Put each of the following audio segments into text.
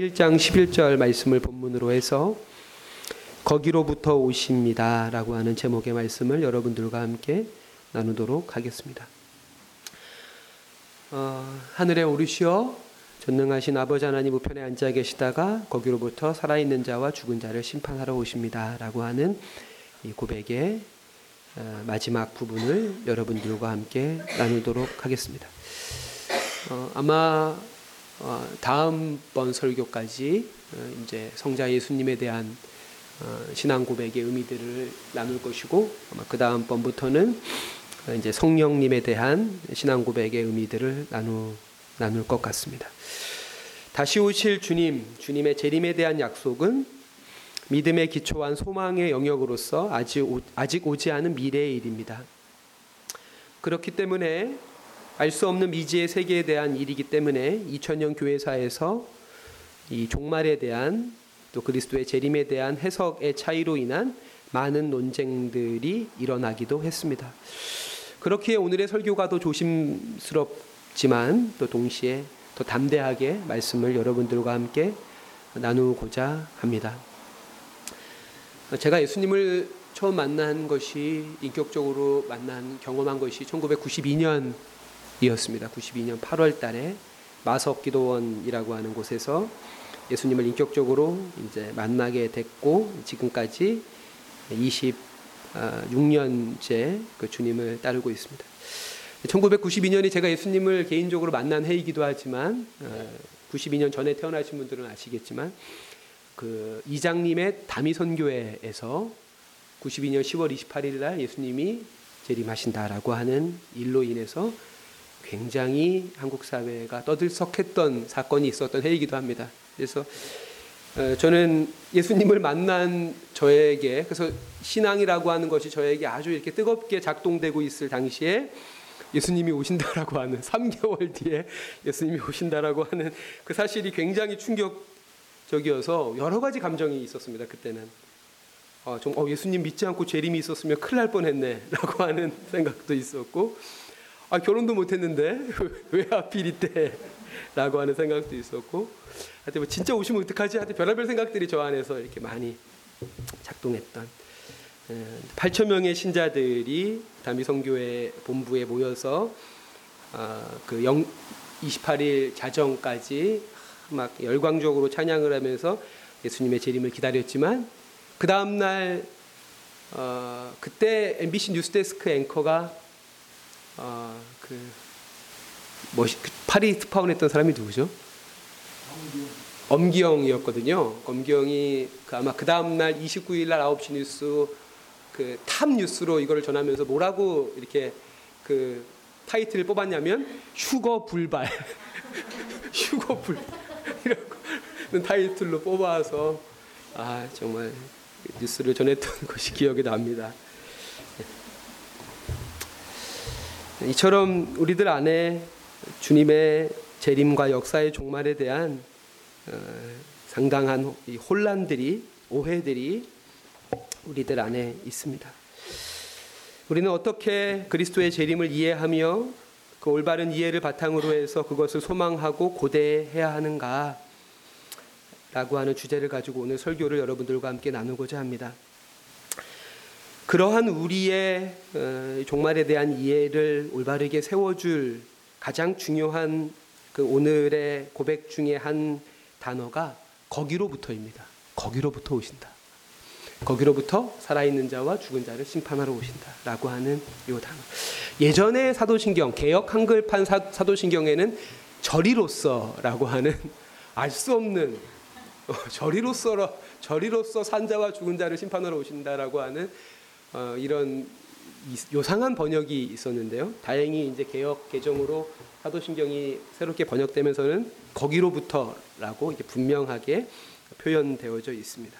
1장 11절 말씀을 본문으로 해서 거기로부터 오십니다 라고 하는 제목의 말씀을 여러분들과 함께 나누도록 하겠습니다. 어, 하늘에 오르시어 전능하신 아버지 하나님 우편에 앉아 계시다가 거기로부터 살아있는 자와 죽은 자를 심판하러 오십니다 라고 하는 이 고백의 어, 마지막 부분을 여러분들과 함께 나누도록 하겠습니다. 어, 아마 어, 다음번 설교까지 어, 이제 성자 예수님에 대한 어, 신앙 고백의 의미들을 나눌 것이고 아마 그 다음 번부터는 어, 이제 성령님에 대한 신앙 고백의 의미들을 나누 나눌 것 같습니다. 다시 오실 주님, 주님의 재림에 대한 약속은 믿음에 기초한 소망의 영역으로서 아직 오, 아직 오지 않은 미래의 일입니다. 그렇기 때문에 알 수 없는 미지의 세계에 대한 일이기 때문에 2000년 교회사에서 이 종말에 대한 또 그리스도의 재림에 대한 해석의 차이로 인한 많은 논쟁들이 일어나기도 했습니다. 그렇기에 오늘의 설교가 더 조심스럽지만 또 동시에 더 담대하게 말씀을 여러분들과 함께 나누고자 합니다. 제가 예수님을 처음 만난 것이 인격적으로 만난 경험한 것이 1992년 이었습니다. 92년 8월 달에 마석 기도원이라고 하는 곳에서 예수님을 인격적으로 이제 만나게 됐고 지금까지 26년째 그 주님을 따르고 있습니다. 1992년이 제가 예수님을 개인적으로 만난 해이기도 하지만 92년 전에 태어나신 분들은 아시겠지만 그 이장님의 다미 선교회에서 92년 10월 28일 날 예수님이 재림하신다라고 하는 일로 인해서 굉장히 한국 사회가 떠들썩했던 사건이 있었던 해이기도 합니다. 그래서 저는 예수님을 만난 저에게 그래서 신앙이라고 하는 것이 저에게 아주 이렇게 뜨겁게 작동되고 있을 당시에 예수님이 오신다라고 하는 3개월 뒤에 예수님이 오신다라고 하는 그 사실이 굉장히 충격적이어서 여러 가지 감정이 있었습니다. 그때는 어, 좀 어, 예수님 믿지 않고 재림이 있었으면 큰일 날 뻔했네라고 하는 생각도 있었고 아, 결혼도 못했는데? 왜 하필 이때라고 하는 생각도 있었고. 하여튼 뭐 진짜 오시면 어떡하지? 하여튼 별의별 생각들이 저 안에서 이렇게 많이 작동했던 8천 명의 신자들이 다미성교회 본부에 모여서 그 28일 자정까지 막 열광적으로 찬양을 하면서 예수님의 재림을 기다렸지만 그 다음 날 어, 그때 MBC 뉴스데스크 앵커가 어, 그 뭐시 그 파리 특파원했던 사람이 누구죠? 엄기영이었거든요. 엄기영이 그 아마 그 다음 날 29일 날 9시 뉴스 그 탑 뉴스로 이거를 전하면서 뭐라고 이렇게 그 타이틀을 뽑았냐면 휴거 불발 휴거 불이라고 타이틀로 뽑아서 아 정말 뉴스를 전했던 것이 기억이 납니다. 이처럼 우리들 안에 주님의 재림과 역사의 종말에 대한 어, 상당한 혼란들이 오해들이 우리들 안에 있습니다. 우리는 어떻게 그리스도의 재림을 이해하며 그 올바른 이해를 바탕으로 해서 그것을 소망하고 고대해야 하는가? 라고 하는 주제를 가지고 오늘 설교를 여러분들과 함께 나누고자 합니다. 그러한 우리의 어, 종말에 대한 이해를 올바르게 세워줄 가장 중요한 그 오늘의 고백 중에 한 단어가 거기로부터입니다. 거기로부터 오신다. 거기로부터 살아있는 자와 죽은 자를 심판하러 오신다라고 하는 이 단어. 예전의 사도신경 개역 한글판 사, 사도신경에는 저리로서라고 하는 알 수 없는 어, 저리로서 저리로서 산자와 죽은 자를 심판하러 오신다라고 하는 어, 이런 요상한 번역이 있었는데요. 다행히 이제 개혁 개정으로 사도신경이 새롭게 번역되면서는 거기로부터라고 이렇게 분명하게 표현되어져 있습니다.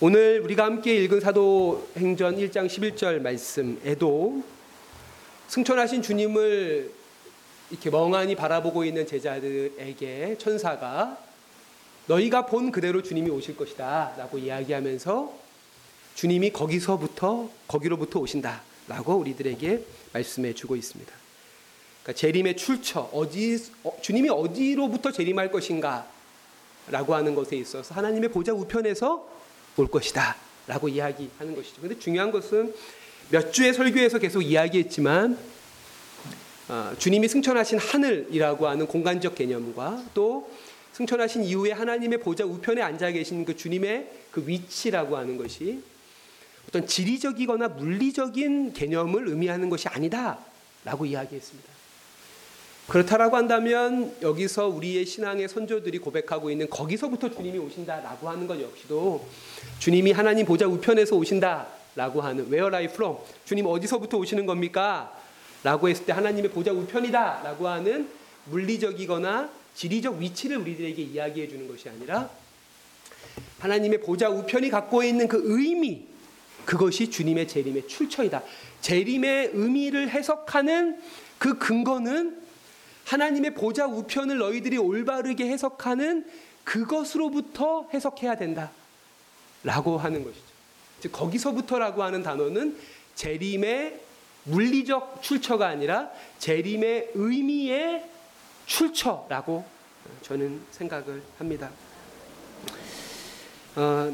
오늘 우리가 함께 읽은 사도행전 1장 11절 말씀에도 승천하신 주님을 이렇게 멍하니 바라보고 있는 제자들에게 천사가 너희가 본 그대로 주님이 오실 것이다라고 이야기하면서 주님이 거기서부터 거기로부터 오신다라고 우리들에게 말씀해 주고 있습니다. 그러니까 재림의 출처 어디 어, 주님이 어디로부터 재림할 것인가 라고 하는 것에 있어서 하나님의 보좌 우편에서 올 것이다 라고 이야기하는 것이죠. 근데 중요한 것은 몇 주의 설교에서 계속 이야기했지만 아, 주님이 승천하신 하늘이라고 하는 공간적 개념과 또 승천하신 이후에 하나님의 보좌 우편에 앉아 계신 그 주님의 그 위치라고 하는 것이 어떤 지리적이거나 물리적인 개념을 의미하는 것이 아니다라고 이야기했습니다. 그렇다라고 한다면 여기서 우리의 신앙의 선조들이 고백하고 있는 거기서부터 주님이 오신다라고 하는 것 역시도 주님이 하나님 보좌 우편에서 오신다라고 하는 Where are you from? 주님 어디서부터 오시는 겁니까? 라고 했을 때 하나님의 보좌 우편이다라고 하는 물리적이거나 지리적 위치를 우리들에게 이야기해 주는 것이 아니라 하나님의 보좌 우편이 갖고 있는 그 의미 그것이 주님의 재림의 출처이다. 재림의 의미를 해석하는 그 근거는 하나님의 보좌 우편을 너희들이 올바르게 해석하는 그것으로부터 해석해야 된다. 라고 하는 것이죠. 즉, 거기서부터라고 하는 단어는 재림의 물리적 출처가 아니라 재림의 의미의 출처라고 저는 생각을 합니다. 어,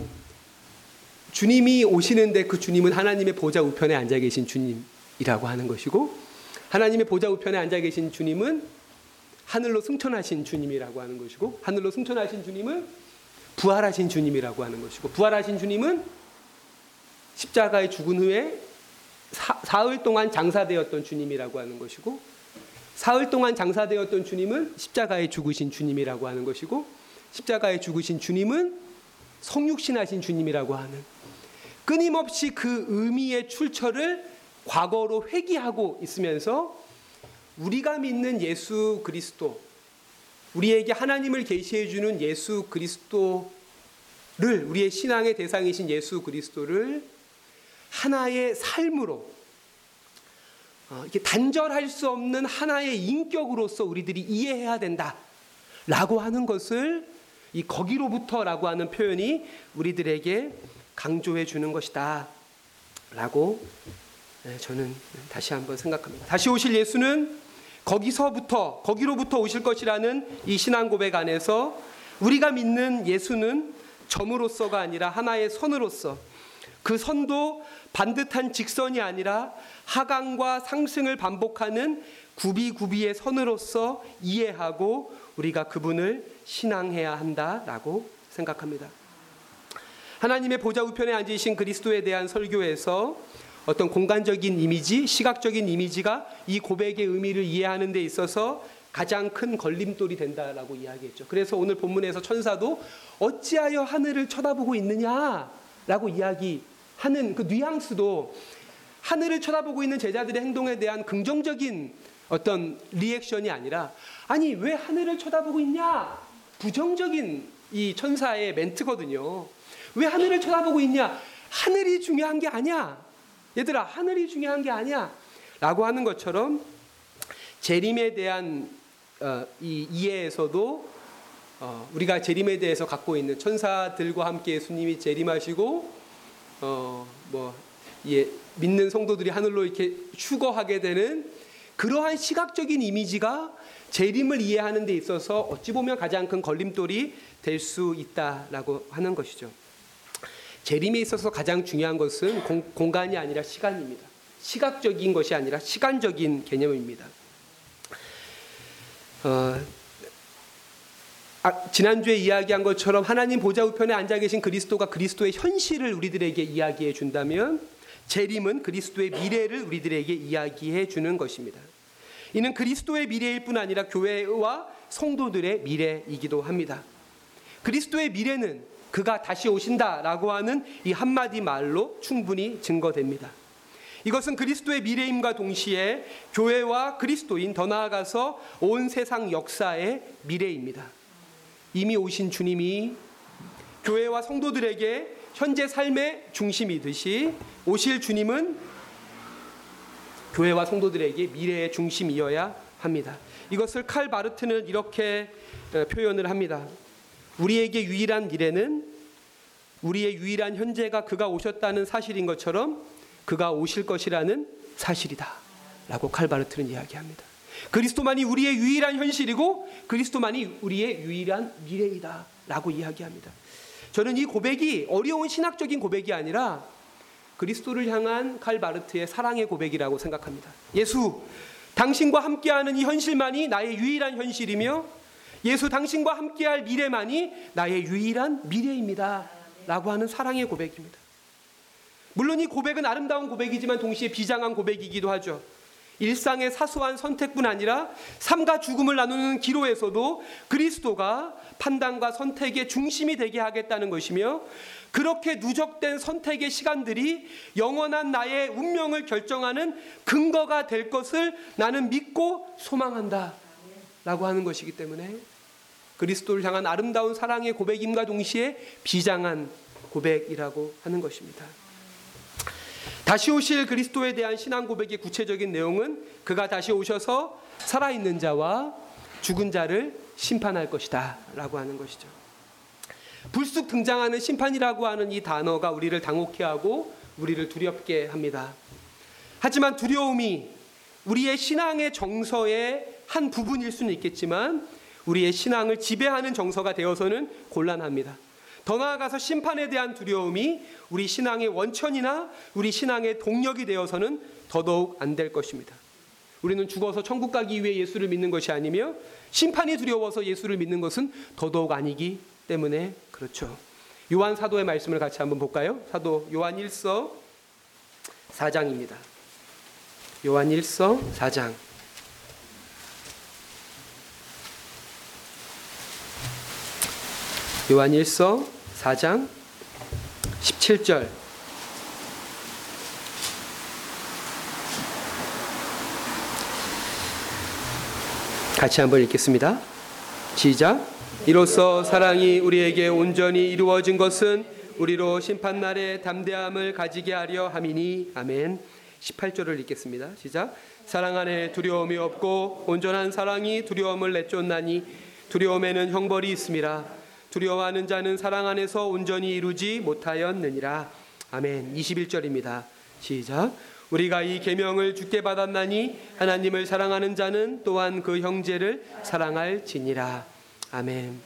주님이 오시는데 그 주님은 하나님의 보좌 우편에 앉아 계신 주님이라고 하는 것이고 하나님의 보좌 우편에 앉아 계신 주님은 하늘로 승천하신 주님이라고 하는 것이고 하늘로 승천하신 주님은 부활하신 주님이라고 하는 것이고 부활하신 주님은 십자가에 죽은 후에 사, 사흘 동안 장사되었던 주님이라고 하는 것이고 사흘 동안 장사되었던 주님은 십자가에 죽으신 주님이라고 하는 것이고 십자가에 죽으신 주님은 성육신하신 주님이라고 하는 끊임없이 그 의미의 출처를 과거로 회귀하고 있으면서 우리가 믿는 예수 그리스도 우리에게 하나님을 계시해 주는 예수 그리스도를 우리의 신앙의 대상이신 예수 그리스도를 하나의 삶으로 어, 이렇게 단절할 수 없는 하나의 인격으로서 우리들이 이해해야 된다라고 하는 것을 이 거기로부터라고 하는 표현이 우리들에게 강조해 주는 것이다 라고 네, 저는 다시 한번 생각합니다. 다시 오실 예수는 거기서부터 거기로부터 오실 것이라는 이 신앙 고백 안에서 우리가 믿는 예수는 점으로서가 아니라 하나의 선으로서 그 선도 반듯한 직선이 아니라 하강과 상승을 반복하는 구비구비의 선으로서 이해하고 우리가 그분을 신앙해야 한다라고 생각합니다. 하나님의 보좌 우편에 앉으신 그리스도에 대한 설교에서 어떤 공간적인 이미지, 시각적인 이미지가 이 고백의 의미를 이해하는 데 있어서 가장 큰 걸림돌이 된다라고 이야기했죠. 그래서 오늘 본문에서 천사도 어찌하여 하늘을 쳐다보고 있느냐라고 이야기하는 그 뉘앙스도 하늘을 쳐다보고 있는 제자들의 행동에 대한 긍정적인 어떤 리액션이 아니라 아니 왜 하늘을 쳐다보고 있냐 부정적인 이 천사의 멘트거든요. 왜 하늘을 쳐다보고 있냐? 하늘이 중요한 게 아니야. 얘들아, 하늘이 중요한 게 아니야. 라고 하는 것처럼 재림에 대한 어, 이 이해에서도 어, 우리가 재림에 대해서 갖고 있는 천사들과 함께 예수님이 재림하시고 어, 뭐 예, 믿는 성도들이 하늘로 이렇게 휴거하게 되는 그러한 시각적인 이미지가 재림을 이해하는 데 있어서 어찌 보면 가장 큰 걸림돌이 될 수 있다라고 하는 것이죠. 재림에 있어서 가장 중요한 것은 공, 공간이 아니라 시간입니다. 시각적인 것이 아니라 시간적인 개념입니다. 어, 아, 지난주에 이야기한 것처럼 하나님 보좌 우편에 앉아 계신 그리스도가 그리스도의 현실을 우리들에게 이야기해 준다면 재림은 그리스도의 미래를 우리들에게 이야기해 주는 것입니다. 이는 그리스도의 미래일 뿐 아니라 교회와 성도들의 미래이기도 합니다. 그리스도의 미래는 그가 다시 오신다라고 하는 이 한마디 말로 충분히 증거됩니다. 이것은 그리스도의 미래임과 동시에 교회와 그리스도인 더 나아가서 온 세상 역사의 미래입니다. 이미 오신 주님이 교회와 성도들에게 현재 삶의 중심이듯이 오실 주님은 교회와 성도들에게 미래의 중심이어야 합니다. 이것을 칼 바르트는 이렇게 어, 표현을 합니다. 우리에게 유일한 미래는 우리의 유일한 현재가 그가 오셨다는 사실인 것처럼 그가 오실 것이라는 사실이다. 라고 칼바르트는 이야기합니다. 그리스도만이 우리의 유일한 현실이고 그리스도만이 우리의 유일한 미래이다 라고 이야기합니다. 저는 이 고백이 어려운 신학적인 고백이 아니라 그리스도를 향한 칼바르트의 사랑의 고백이라고 생각합니다. 예수, 당신과 함께하는 이 현실만이 나의 유일한 현실이며 예수 당신과 함께할 미래만이 나의 유일한 미래입니다. 라고 하는 사랑의 고백입니다. 물론 이 고백은 아름다운 고백이지만 동시에 비장한 고백이기도 하죠. 일상의 사소한 선택뿐 아니라 삶과 죽음을 나누는 기로에서도 그리스도가 판단과 선택의 중심이 되게 하겠다는 것이며 그렇게 누적된 선택의 시간들이 영원한 나의 운명을 결정하는 근거가 될 것을 나는 믿고 소망한다. 라고 하는 것이기 때문에 그리스도를 향한 아름다운 사랑의 고백임과 동시에 비장한 고백이라고 하는 것입니다. 다시 오실 그리스도에 대한 신앙 고백의 구체적인 내용은 그가 다시 오셔서 살아있는 자와 죽은 자를 심판할 것이다 라고 하는 것이죠. 불쑥 등장하는 심판이라고 하는 이 단어가 우리를 당혹해 하고 우리를 두렵게 합니다. 하지만 두려움이 우리의 신앙의 정서의 한 부분일 수는 있겠지만 우리의 신앙을 지배하는 정서가 되어서는 곤란합니다. 더 나아가서 심판에 대한 두려움이 우리 신앙의 원천이나 우리 신앙의 동력이 되어서는 더더욱 안 될 것입니다. 우리는 죽어서 천국 가기 위해 예수를 믿는 것이 아니며 심판이 두려워서 예수를 믿는 것은 더더욱 아니기 때문에 그렇죠. 요한 사도의 말씀을 같이 한번 볼까요? 사도 요한 1서 4장입니다. 요한 1서 4장. 요한 1서 4장 17절 같이 한번 읽겠습니다. 시작. 이로써 사랑이 우리에게 온전히 이루어진 것은 우리로 심판 날에 담대함을 가지게 하려 함이니 아멘. 18절을 읽겠습니다. 시작. 사랑 안에 두려움이 없고 온전한 사랑이 두려움을 내쫓나니 두려움에는 형벌이 있음이라. 두려워하는 자는 사랑 안에서 온전히 이루지 못하였느니라. 아멘. 21절입니다. 시작. 우리가 이 계명을 주께 받았나니 하나님을 사랑하는 자는 또한 그 형제를 사랑할지니라. 아멘.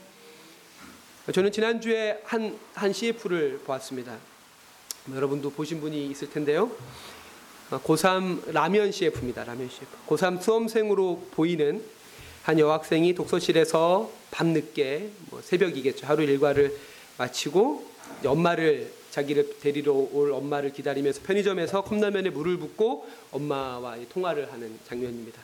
저는 지난주에 한, 한 CF를 보았습니다. 여러분도 보신 분이 있을 텐데요. 고3 라면 CF입니다. 라면 CF. 고3 수험생으로 보이는 한 여학생이 독서실에서 밤늦게 뭐 새벽이겠죠. 하루 일과를 마치고 엄마를 자기를 데리러 올 엄마를 기다리면서 편의점에서 컵라면에 물을 붓고 엄마와 통화를 하는 장면입니다.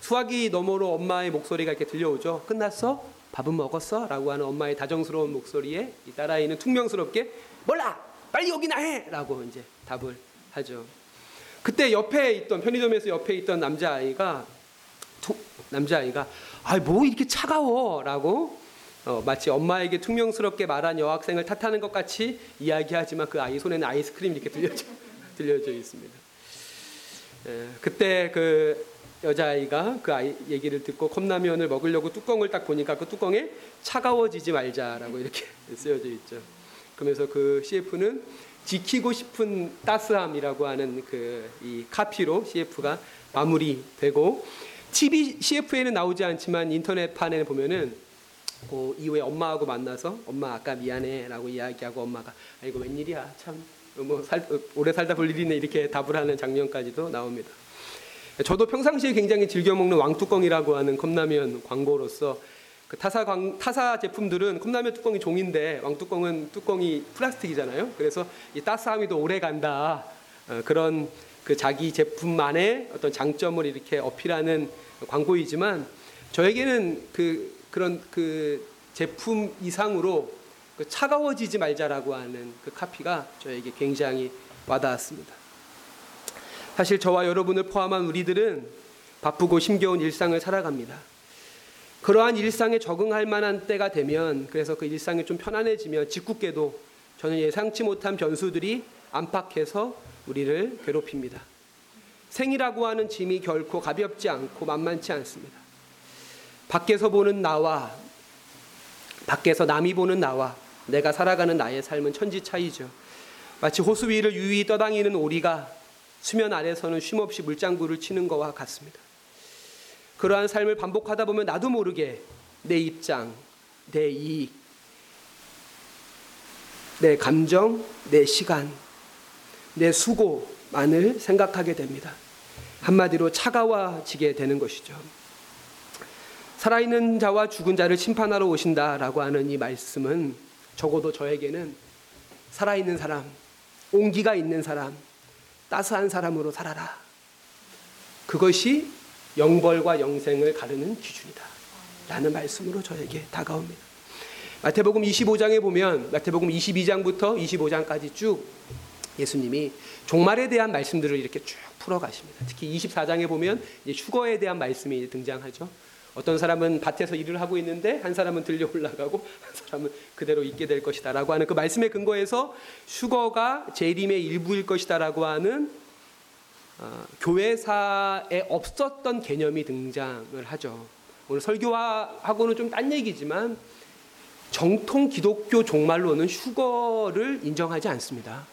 수화기 너머로 엄마의 목소리가 이렇게 들려오죠. 끝났어? 밥은 먹었어? 라고 하는 엄마의 다정스러운 목소리에 이 딸아이는 퉁명스럽게 몰라! 빨리 오기나 해! 라고 이제 답을 하죠. 그때 옆에 있던 편의점에서 옆에 있던 남자아이가 남자아이가 아 뭐 이렇게 차가워라고 어, 마치 엄마에게 퉁명스럽게 말한 여학생을 탓하는 것 같이 이야기하지만 그 아이 손에는 아이스크림이 이렇게 들려져, 들려져 있습니다. 에, 그때 그 여자아이가 그 아이 얘기를 듣고 컵라면을 먹으려고 뚜껑을 딱 보니까 그 뚜껑에 차가워지지 말자라고 이렇게 쓰여져 있죠. 그러면서 그 CF는 지키고 싶은 따스함이라고 하는 그 이 카피로 CF가 마무리되고 TV CF에는 나오지 않지만 인터넷판에 보면은 그 이후에 엄마하고 만나서 엄마 아까 미안해라고 이야기하고 엄마가 아이고 웬일이야 참뭐 오래 살다 볼 일이네 이렇게 답을 하는 장면까지도 나옵니다. 저도 평상시에 굉장히 즐겨 먹는 왕뚜껑이라고 하는 컵라면 광고로서 그 타사 광, 타사 제품들은 컵라면 뚜껑이 종인데 왕뚜껑은 뚜껑이 플라스틱이잖아요. 그래서 이 따스함이 더 오래 간다 어, 그런 그 자기 제품만의 어떤 장점을 이렇게 어필하는 광고이지만 저에게는 그 그런 그 제품 이상으로 그 차가워지지 말자라고 하는 그 카피가 저에게 굉장히 와닿았습니다. 사실 저와 여러분을 포함한 우리들은 바쁘고 힘겨운 일상을 살아갑니다. 그러한 일상에 적응할 만한 때가 되면 그래서 그 일상이 좀 편안해지면 짓궂게도 저는 예상치 못한 변수들이 안팎에서 우리를 괴롭힙니다. 생이라고 하는 짐이 결코 가볍지 않고 만만치 않습니다. 밖에서 보는 나와 밖에서 남이 보는 나와 내가 살아가는 나의 삶은 천지 차이죠. 마치 호수 위를 유유히 떠다니는 오리가 수면 아래서는 쉼없이 물장구를 치는 것과 같습니다. 그러한 삶을 반복하다 보면 나도 모르게 내 입장, 내 이익, 내 감정, 내 시간, 내 수고만을 생각하게 됩니다. 한마디로 차가워지게 되는 것이죠. 살아있는 자와 죽은 자를 심판하러 오신다라고 하는 이 말씀은 적어도 저에게는 살아있는 사람, 온기가 있는 사람, 따스한 사람으로 살아라. 그것이 영벌과 영생을 가르는 기준이다. 라는 말씀으로 저에게 다가옵니다. 마태복음 25장에 보면 마태복음 22장부터 25장까지 쭉 예수님이 종말에 대한 말씀들을 이렇게 쭉 풀어 가십니다. 특히 24장에 보면 휴거에 대한 말씀이 등장하죠. 어떤 사람은 밭에서 일을 하고 있는데 한 사람은 들려 올라가고 한 사람은 그대로 있게 될 것이다라고 하는 그 말씀의 근거에서 휴거가 재림의 일부일 것이다라고 하는 어, 교회사에 없었던 개념이 등장을 하죠. 오늘 설교하고는 좀 딴 얘기지만 정통 기독교 종말론은 휴거를 인정하지 않습니다.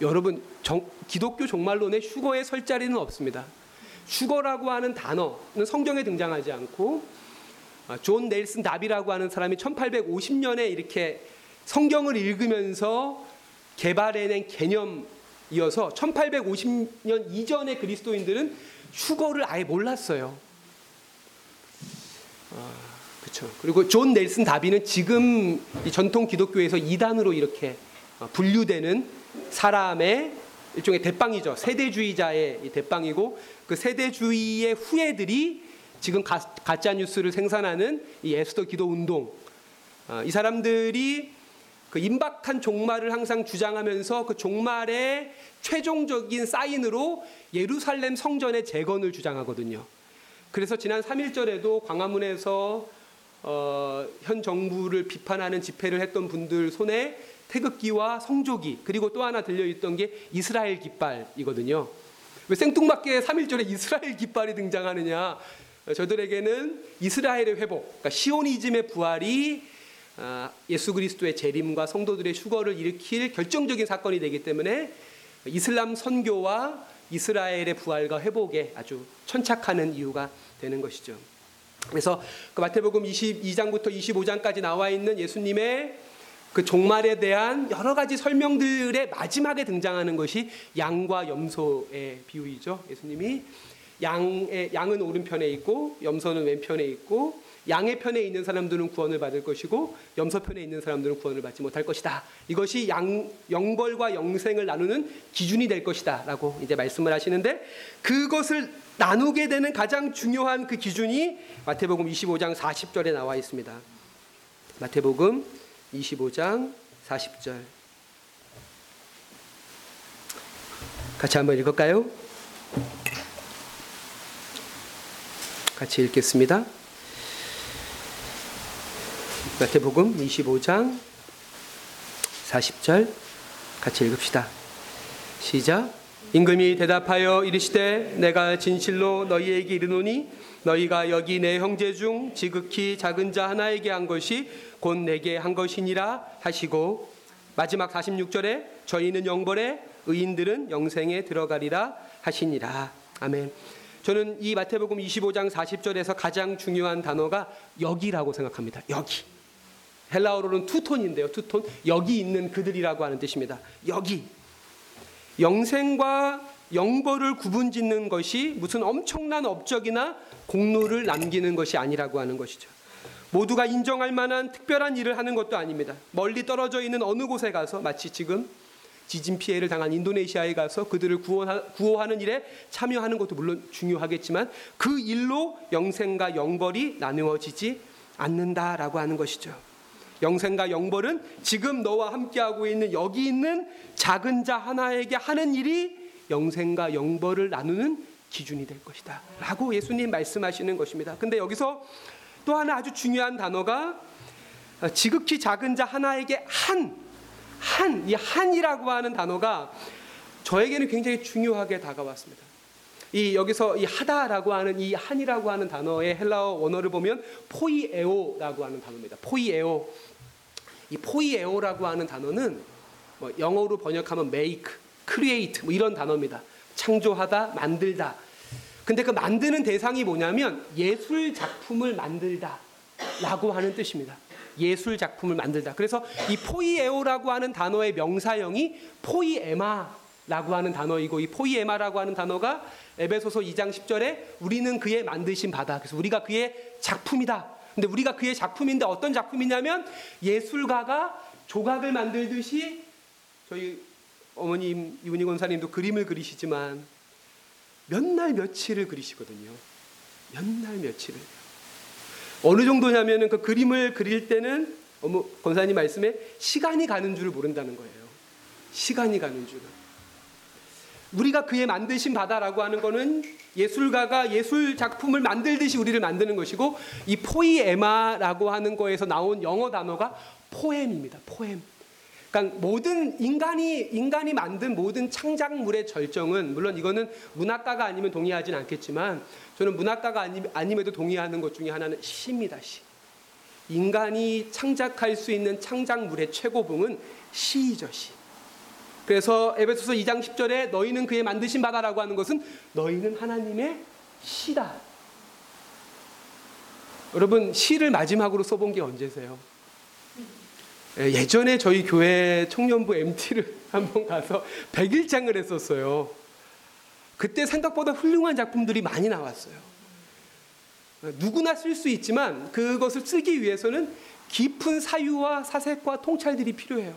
여러분 정, 기독교 종말론에 휴거의 설 자리는 없습니다. 휴거라고 하는 단어는 성경에 등장하지 않고 아, 존 넬슨 다비라고 하는 사람이 1850년에 이렇게 성경을 읽으면서 개발해낸 개념이어서 1850년 이전의 그리스도인들은 휴거를 아예 몰랐어요. 아, 그렇죠. 그리고 존 넬슨 다비는 지금 전통 기독교에서 이단으로 이렇게 어, 분류되는 사람의 일종의 대빵이죠. 세대주의자의 대빵이고 그 세대주의의 후예들이 지금 가, 가짜 뉴스를 생산하는 이 에스더 기도 운동 아, 이 사람들이 그 임박한 종말을 항상 주장하면서 그 종말의 최종적인 사인으로 예루살렘 성전의 재건을 주장하거든요. 그래서 지난 3일절에도 광화문에서 어, 현 정부를 비판하는 집회를 했던 분들 손에 태극기와 성조기 그리고 또 하나 들려있던 게 이스라엘 깃발이거든요. 왜 생뚱맞게 3일절에 이스라엘 깃발이 등장하느냐? 저들에게는 이스라엘의 회복, 그러니까 시오니즘의 부활이 아, 예수 그리스도의 재림과 성도들의 휴거를 일으킬 결정적인 사건이 되기 때문에 이슬람 선교와 이스라엘의 부활과 회복에 아주 천착하는 이유가 되는 것이죠. 그래서 그 마태복음 22장부터 25장까지 나와 있는 예수님의 그 종말에 대한 여러 가지 설명들의 마지막에 등장하는 것이 양과 염소의 비유이죠. 예수님이 양의 양은 오른편에 있고 염소는 왼편에 있고 양의 편에 있는 사람들은 구원을 받을 것이고 염소 편에 있는 사람들은 구원을 받지 못할 것이다. 이것이 양 영벌과 영생을 나누는 기준이 될 것이다라고 이제 말씀을 하시는데 그것을 나누게 되는 가장 중요한 그 기준이 마태복음 25장 40절에 나와 있습니다. 마태복음 25장 40절. 같이 한번 읽을까요? 같이 읽겠습니다. 마태복음 25장 40절 같이 읽읍시다. 시작. 임금이 대답하여 이르시되 내가 진실로 너희에게 이르노니 너희가 여기 내 형제 중 지극히 작은 자 하나에게 한 것이 곧 내게 한 것이니라 하시고 마지막 46절에 저희는 영벌에 의인들은 영생에 들어가리라 하시니라. 아멘. 저는 이 마태복음 25장 40절에서 가장 중요한 단어가 여기라고 생각합니다. 여기. 헬라어로는 투톤인데요. 투톤. 여기 있는 그들이라고 하는 뜻입니다. 여기. 영생과 영벌을 구분짓는 것이 무슨 엄청난 업적이나 공로를 남기는 것이 아니라고 하는 것이죠. 모두가 인정할 만한 특별한 일을 하는 것도 아닙니다. 멀리 떨어져 있는 어느 곳에 가서 마치 지금 지진 피해를 당한 인도네시아에 가서 그들을 구호하 는 일에 참여하는 것도 물론 중요하겠지만 그 일로 영생과 영벌이 나누어지지 않는다라고 하는 것이죠. 영생과 영벌은 지금 너와 함께하고 있는 여기 있는 작은 자 하나에게 하는 일이 영생과 영벌을 나누는 기준이 될 것이다. 라고 예수님 말씀하시는 것입니다. 근데 여기서 또 하나 아주 중요한 단어가 지극히 작은 자 하나에게 한, 한, 이 한이라고 하는 단어가 저에게는 굉장히 중요하게 다가왔습니다. 이 여기서 이 하다라고 하는 이 한이라고 하는 단어의 헬라어 원어를 보면 포이에오라고 하는 단어입니다. 포이에오. 이 포이에오라고 하는 단어는 뭐 영어로 번역하면 make, create 뭐 이런 단어입니다. 창조하다, 만들다. 근데 그 만드는 대상이 뭐냐면 예술 작품을 만들다라고 하는 뜻입니다. 예술 작품을 만들다. 그래서 이 포이에오라고 하는 단어의 명사형이 포이에마라고 하는 단어이고 이 포이에마라고 하는 단어가 에베소서 2장 10절에 우리는 그의 만드신 바다. 그래서 우리가 그의 작품이다. 근데 우리가 그의 작품인데 어떤 작품이냐면 예술가가 조각을 만들듯이 저희 어머님 이훈희 권사님도 그림을 그리시지만 몇 날 며칠을 그리시거든요. 몇 날 며칠을. 어느 정도냐면은 그 그림을 그릴 때는 어머 권사님 말씀에 시간이 가는 줄을 모른다는 거예요. 시간이 가는 줄을. 우리가 그의 만드신 바다라고 하는 거는 예술가가 예술 작품을 만들듯이 우리를 만드는 것이고 이 포이에마라고 하는 거에서 나온 영어 단어가 포엠입니다. 포엠. 그러니까 모든 인간이 인간이 만든 모든 창작물의 절정은 물론 이거는 문학가가 아니면 동의하진 않겠지만 저는 문학가가 아니, 아님에도 동의하는 것 중에 하나는 시입니다. 시. 인간이 창작할 수 있는 창작물의 최고봉은 시이죠, 시. 그래서 에베소서 2장 10절에 너희는 그의 만드신 바다라고 하는 것은 너희는 하나님의 시다. 여러분 시를 마지막으로 써본 게 언제세요? 예, 예전에 저희 교회 청년부 MT를 한번 가서 100일장을 했었어요. 그때 생각보다 훌륭한 작품들이 많이 나왔어요. 누구나 쓸 수 있지만 그것을 쓰기 위해서는 깊은 사유와 사색과 통찰들이 필요해요.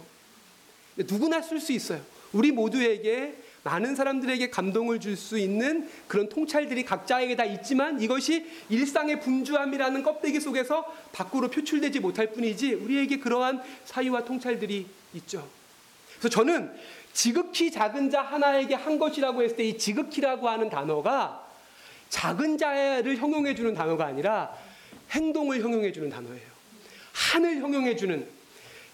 누구나 쓸 수 있어요. 우리 모두에게 많은 사람들에게 감동을 줄 수 있는 그런 통찰들이 각자에게 다 있지만 이것이 일상의 분주함이라는 껍데기 속에서 밖으로 표출되지 못할 뿐이지 우리에게 그러한 사유와 통찰들이 있죠. 그래서 저는 지극히 작은 자 하나에게 한 것이라고 했을 때 이 지극히라고 하는 단어가 작은 자를 형용해 주는 단어가 아니라 행동을 형용해 주는 단어예요. 한을 형용해 주는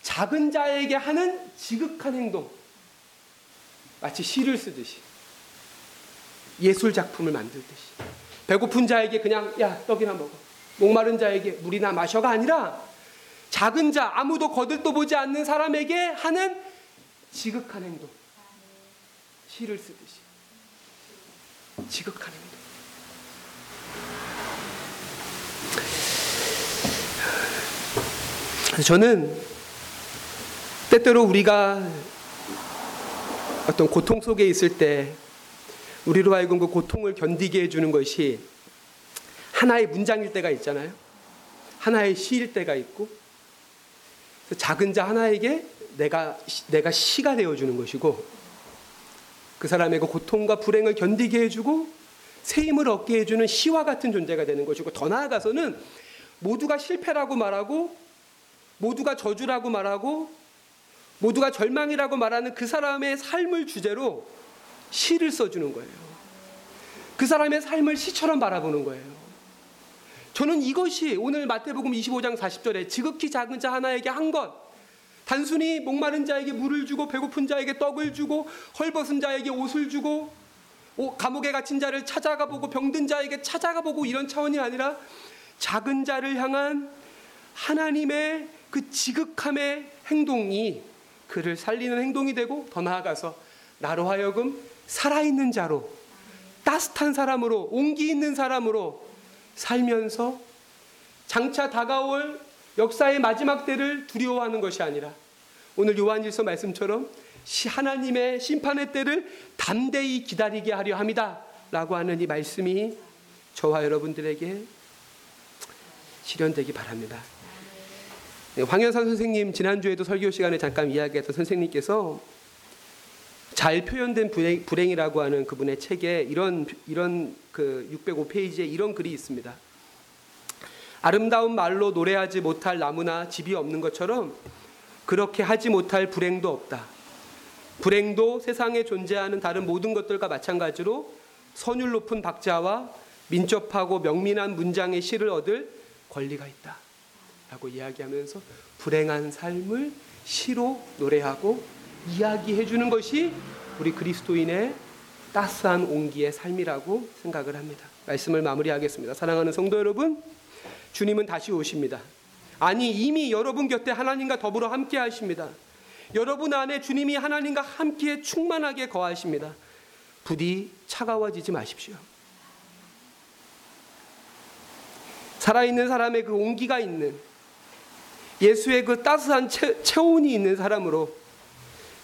작은 자에게 하는 지극한 행동. 마치 시를 쓰듯이 예술 작품을 만들듯이. 배고픈 자에게 그냥 야 떡이나 먹어. 목마른 자에게 물이나 마셔가 아니라 작은 자 아무도 거들떠 보지 않는 사람에게 하는 지극한 행동. 시를 쓰듯이. 지극한 행동. 저는 때때로 우리가 어떤 고통 속에 있을 때 우리로 하여금 그 고통을 견디게 해주는 것이 하나의 문장일 때가 있잖아요. 하나의 시일 때가 있고 작은 자 하나에게 내가 내가 시가 되어주는 것이고 그 사람의 그 고통과 불행을 견디게 해주고 새 힘을 얻게 해주는 시와 같은 존재가 되는 것이고 더 나아가서는 모두가 실패라고 말하고 모두가 저주라고 말하고 모두가 절망이라고 말하는 그 사람의 삶을 주제로 시를 써주는 거예요. 그 사람의 삶을 시처럼 바라보는 거예요. 저는 이것이 오늘 마태복음 25장 40절에 지극히 작은 자 하나에게 한 것, 단순히 목마른 자에게 물을 주고 배고픈 자에게 떡을 주고 헐벗은 자에게 옷을 주고 감옥에 갇힌 자를 찾아가 보고 병든 자에게 찾아가 보고 이런 차원이 아니라 작은 자를 향한 하나님의 그 지극함의 행동이 그를 살리는 행동이 되고 더 나아가서 나로 하여금 살아있는 자로 따뜻한 사람으로 온기 있는 사람으로 살면서 장차 다가올 역사의 마지막 때를 두려워하는 것이 아니라 오늘 요한일서 말씀처럼 하나님의 심판의 때를 담대히 기다리게 하려 합니다 라고 하는 이 말씀이 저와 여러분들에게 실현되기 바랍니다. 네, 황현산 선생님 지난주에도 설교 시간에 잠깐 이야기했던 선생님께서 잘 표현된 불행, 이라고 하는 그분의 책에 이런 이런 그 605페이지에 이런 글이 있습니다. 아름다운 말로 노래하지 못할 나무나 집이 없는 것처럼 그렇게 하지 못할 불행도 없다. 불행도 세상에 존재하는 다른 모든 것들과 마찬가지로 선율 높은 박자와 민첩하고 명민한 문장의 시를 얻을 권리가 있다. 라고 이야기하면서 불행한 삶을 시로 노래하고 이야기해 주는 것이 우리 그리스도인의 따스한 온기의 삶이라고 생각을 합니다. 말씀을 마무리하겠습니다. 사랑하는 성도 여러분, 주님은 다시 오십니다. 아니 이미 여러분 곁에 하나님과 더불어 함께 하십니다. 여러분 안에 주님이 하나님과 함께 충만하게 거하십니다. 부디 차가워지지 마십시오. 살아있는 사람의 그 온기가 있는 예수의 그 따스한 체, 체온이 있는 사람으로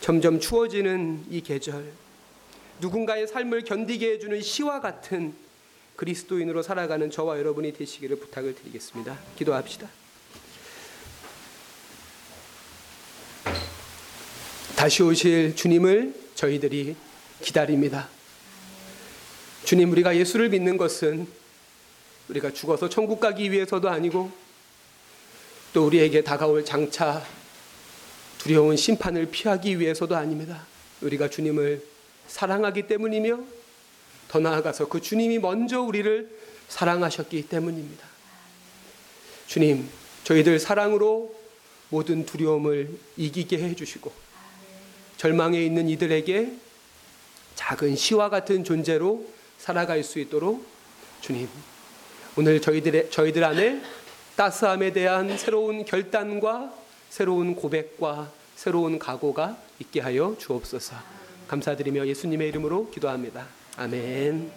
점점 추워지는 이 계절 누군가의 삶을 견디게 해주는 시와 같은 그리스도인으로 살아가는 저와 여러분이 되시기를 부탁을 드리겠습니다. 기도합시다. 다시 오실 주님을 저희들이 기다립니다. 주님, 우리가 예수를 믿는 것은 우리가 죽어서 천국 가기 위해서도 아니고 또 우리에게 다가올 장차 두려운 심판을 피하기 위해서도 아닙니다. 우리가 주님을 사랑하기 때문이며 더 나아가서 그 주님이 먼저 우리를 사랑하셨기 때문입니다. 주님, 저희들 사랑으로 모든 두려움을 이기게 해주시고 절망에 있는 이들에게 작은 시와 같은 존재로 살아갈 수 있도록 주님 오늘 저희들의 저희들 안에 따스함에 대한 새로운 결단과 새로운 고백과 새로운 각오가 있게 하여 주옵소서. 감사드리며 예수님의 이름으로 기도합니다. 아멘.